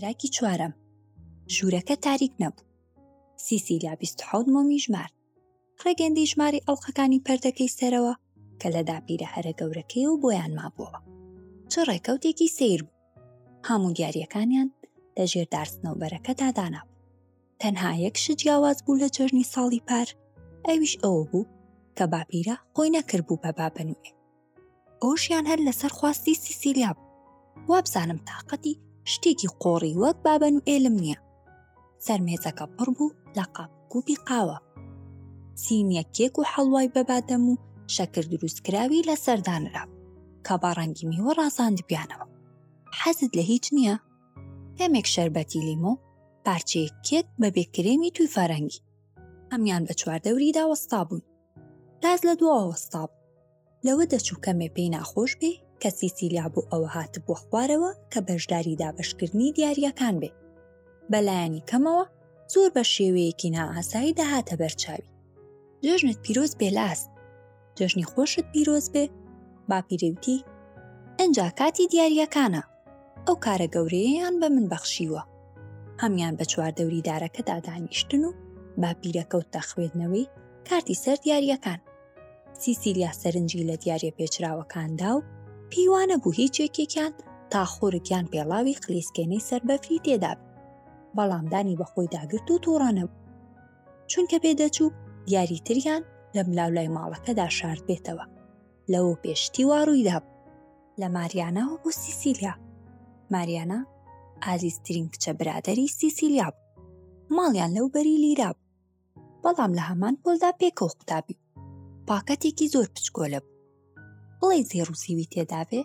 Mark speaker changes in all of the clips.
Speaker 1: براکی چوارەم ژوورەکە تاریک نەبوو سیسی لا حوت مۆمی ژمارد ڕێگەندی ژماری ئەڵلقەکانی پەردەکەی سەرەوە کە لە داپیرە هەرە گەورەکەی و بۆیان مابووە چ ڕێکەوتێکی سیر بوو هەموو دیارەکانیان لە ژێر دارستنەوبەرەکەدا دانابوو تەنها یەک شت جیاواز بوو لە جەژنی ساڵی پار ئەویش ئەوە بوو کە باپیرە خۆی نەکردبوو بە بابەنوێ ئەوشیان هەر لەسەر خواستی سیسیلیا بوو وابزانم تااقەتی شتێکی قۆڕی وەک بابەن و ئێلم نییە سەرمێزەکە پڕ بوو لە قاپ گوپی قاوە سینیە کێک و حەڵوای بەبادەم و شەکر دروستکراوی لە سەردانرا کە باڕەنگی میوە ڕازاندبیانەوە حەزت لە هیچ نییە کەمێک شەربەتی لیمۆ پارچەیەک کێک بە بێکرێمی توی فەرەنگی هەمان بە چواردەوریدا وەستا بوون تاز لە دوا وەستا بوو لەوە دەچوو کەمێ پێی ناخۆش بێ کە سیسیلیا بۆ ئەوە هاتبووە خوارەوە کە بەشداری دابشکردنی دیارەکان بێ بەلایەنی کەمەوە زۆر بە شێوەیەکی نائاسایی دەهاتە بەرچاوی جەژنت پیرۆز بێ لاست جەژنی خۆشت پیرۆز بێ باپیرەوتی ئەجا کاتی دیارەکانە ئەو کارە گەورەیەیان بە من بەخشیوە هەمیان بە چواردەوری دارەکەدا دانیشتن و باپیرەکەوتە خوێندنەوەی کارتی سەر دیارەکان سیسیلیا سەرنجی لە دیارە پێچراوەکاندا و پێیوانە بوو هیچ یەکێکیان تا خۆرکیان پێڵاوی خلیسکێنەی سەر بەفری تێدا بەڵامدانی بەخۆی داگرت و تووڕانە بوو چونکە پێدەچوو دیاریتریان لە ملاولای ماڵەکەدا شارد بێتەوە لەوە پێشتی وا ڕوویدا لە ماریانا و بۆ سیسیلیا ماریانا ئازیزترین کچە برادری سیسیلیا بوو ماڵیان لەو بەری لیرا بوو بەڵام لە هەمان پۆلدا پێکەوە قوتابی پاکەتێکی زۆر پچکۆلە بوو بڵێ زێڕوزیوی تێدابێ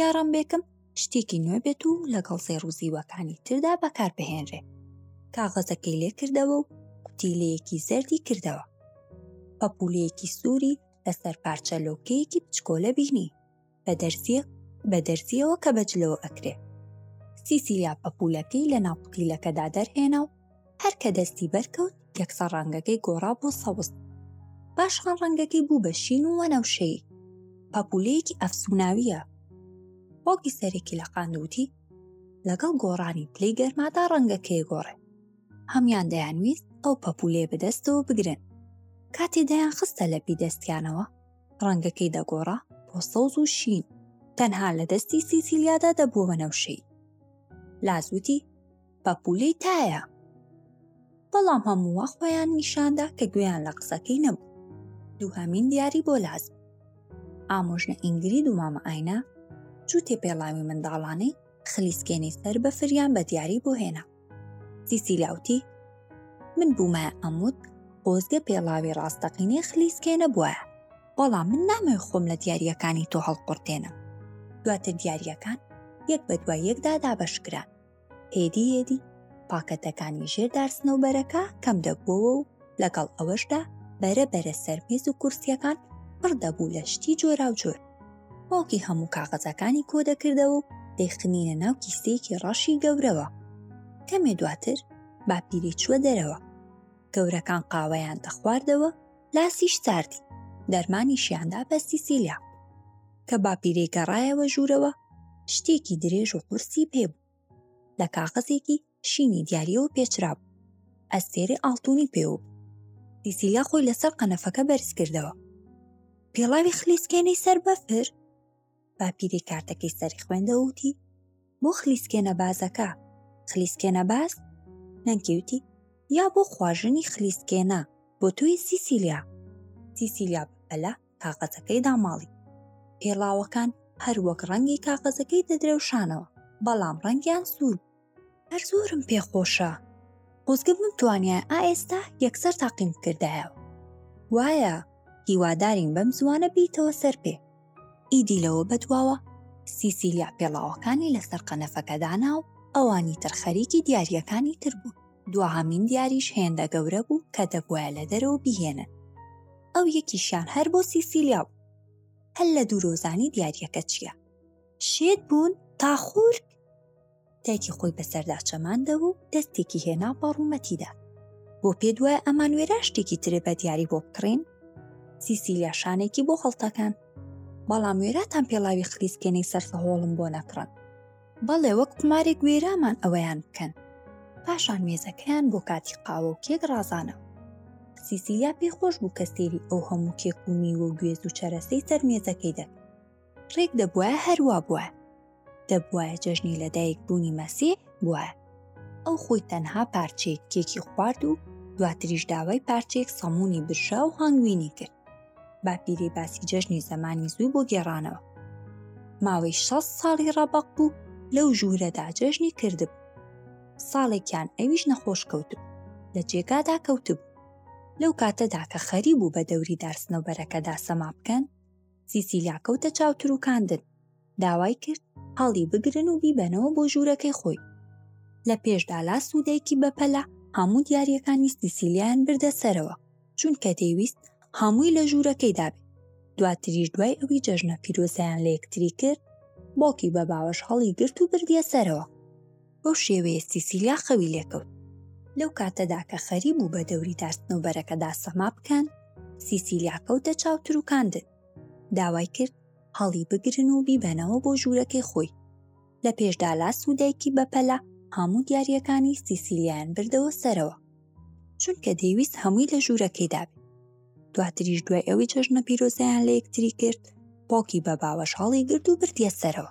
Speaker 1: یاڕم بێکم شتێکی نوێ بێت و لەگەڵ زێڕوزیوەکانی تردا بەکاربهێنرێ کاغەزەکەی لێکردەوە و قوتیلەیەکی زەردی کردەوە پەپولەیەکی سووری لەسەر پارچە لۆکەیەکی بچکۆلە بینی بە دەرزیە بە دەرزیەوە کە بەجلەوە ئەکرێ سیسیلیا پەپولەکەی لە ناو پقیلەکەدا دەرهێنا و هەر کە دەستی بەرکەوت یەکسە ڕەنگەکەی گۆڕا بۆ سەوز پاشان ڕەنگەکەی بوو بە شین و وەنەوشەی پەپولەیەکی ئەفسوناویە باوکی سەرێکی لە قاندوتی لەگەڵ گۆڕانی پلەی گەرمادا ڕەنگەکەی گۆڕێ هەموان دەیانویست ئەو پەپولەیە بەدەستەوە بگرن کاتێ دەیان خستە لەپی دەستیانەوە ڕەنگەکەی دەگۆڕا بۆ سەوز و شین تەنها لە دەستی سیسیلیادا دەبووە بەنەوشەی لازوتی پەپولەی تایە بەڵام هەمووە خۆیان نیشاندا کە گوێیان لە قسەکەی نەبوو دووهەمین دیاری بۆ لازم ئامۆژنە ئینگرید و مامە ئاینا جووتێ پێڵاوی منداڵانەی خلیسکێنی سەر بەفریان بە دیاری بۆ هێنا سیسیلاوتی من بوومە ئەموت خۆزگە پێڵاوی ڕاستەقینێ خلیسکێنە بواە بەڵام من نامێ خۆم لە دیارەکانی تۆ هەڵقڕتێنم دواتر دیارەکان یەک بە دوای یەکدا دابەشکران هێدی هێدی پاکەتەکانی ژێر دارسنەوبەرەکە کەم دەبووەوە و لەگەڵ ئەوەشدا بەرە بەرە سەرمێز و کورسیەکان پڕ دەبوو لە شتی جۆرا و جۆر باوکی هەموو کاغەزەکانی کۆ دەکردەوە و دەیخنینە ناو کیسەیەکی ڕەشی گەورەوە کەمێ دواتر باپیری چووە دەرەوە گەورەکان قاوەیان دەخواردەوە لاسیش ساردی دەرمانیشیاندا بە سیسیلیا کە باپیرەی گەڕایەوە ژوورەوە شتێکی درێژ و قورسی پێبوو لە کاغەزێکی شینی دیاریەوە پێچرا بوو ئەستێرەی ئاڵتونی پێوە بوو سیسیلیا خۆی لەسەر قەنەفەکە بەرز کردەوە پێڵاوی خلیسکێنەی سەر بەفر باپیری کارتەکەی سەری خوێندەوتی بۆ خلیسکێنە بازەکە خلیسکێنە باز نەنکیوتی یا بۆ خواژنی خلیسکێنە بۆ توی سیسیلیا سیسیلیا بەپەلە کاغەزەکەی داماڵی پێڵاوەکان هەروەک ڕەنگی کاغەزەکەی دەدرەوشانەوە بەڵام ڕەنگیان سوور بوو هەر زۆرم پێخۆشە خۆزگە بمتوانیان ئا ئێستا یەکسەر تاقیم کردایەوە وایە هیوادارین بەم زوانە بیتەوە سەر پێ ئیدی لەوە بەدواوە سیسیلیا پێڵاوەکانی لەسەر قەنەفەکەدانا و ئەوانی تر خەریکی دیارریەکانی تر بوون دوهامین دیاریش هێندە گەورە بوو کە دەبواە لە دەرەوە بهێنن ئەو یەکیشیان هەر بۆ سیسیلیا بوو هەر لە دوورۆزانی دیارریەکە چییە شێت بوون تا خورد دایکی خۆی بەسەردا چەماندەوە و دەستێکی هێنا بە ڕوومەتیدا بۆ پێ دوای ئەمان وێرا شتێکی ترێ بە دیاری بۆ بکڕین سیسیلیا شانێکی بۆ خەڵتەکان بەڵام وێراتان پێڵاوی خلیسکێنەی سەرسەهۆڵم بۆ نەکڕن بەڵێ وەک قمارێک وێرامان ئەوەیان بکەن پاشان مێزەکەیان بۆ کاتی قاوە و کێک ڕازانەوە سیسیلیا پێی خۆش بوو کە سێری ئەو هەموو کێک و میوە و گوێز و چەرەسەی سەر مێزەکەی دەکرد ڕێک دەبوایە هەروا بووە دەبوایە جەژنی لەدایک بوونی مەسیح بووە ئەو خۆی تەنها پارچەیەک کێکی خوارد و دواتریش داوای پارچەیەک سەمونی برژا و هەنگوینی کرد باپیرەی باسی جەژنی زەمانی زوو بۆ گێڕانەوە ماوەی 6 ساڵی ڕەبق بوو لەو ژوورەدا جەژنی کردبوو ساڵێکیان ئەویش نەخۆش کەوتو لە جێگادا کەوتبوو لەو کاتەدا کە خەری بوو بە دەوری دارسنەوبەرەکەدا سەما بکەن سیسیلیا کەوتە چاوتروکاندن داوای کرد هەڵی بگرن و بیبەنەوە بۆ ژوورەکەی خۆی لە پێشدا لاس و دایکی بەپەلە هەموو دیارەکانی سیسیلیان بردە سەرەوە چونکە دەیویست هەمووی لە ژوورەکەی دابێت دواتریش دوای ئەوی جەژنە پیرۆزیان لە یەکتری کرد باوکی بە باوەش هەڵی گرت و بردیە سەرەوە بەو شێوەیە سیسیلیا خەوی لێکەوت لەو کاتەدا کە خەری بوو بە دەوری تاسنەوبەرەکەدا سەما بکەن سیسیلیا کەوتە چاوتروکاندن داوای کرد هەڵی بگرن و بیبەنەوە بۆ ژوورەکەی خۆی لە پێشدا لاس و دایکی بەپەلە هەموو دیارەکانی سیسیلیان بردەوە سەرەوە چونکە دەیویست هەمووی لە ژوورەکەیدا بێت دواتریش دوای ئەوەی چەژنە پیرۆزیان لە یەکتری کرد باوکی بە باوەش هەڵی گرد و بردیە سەرەوە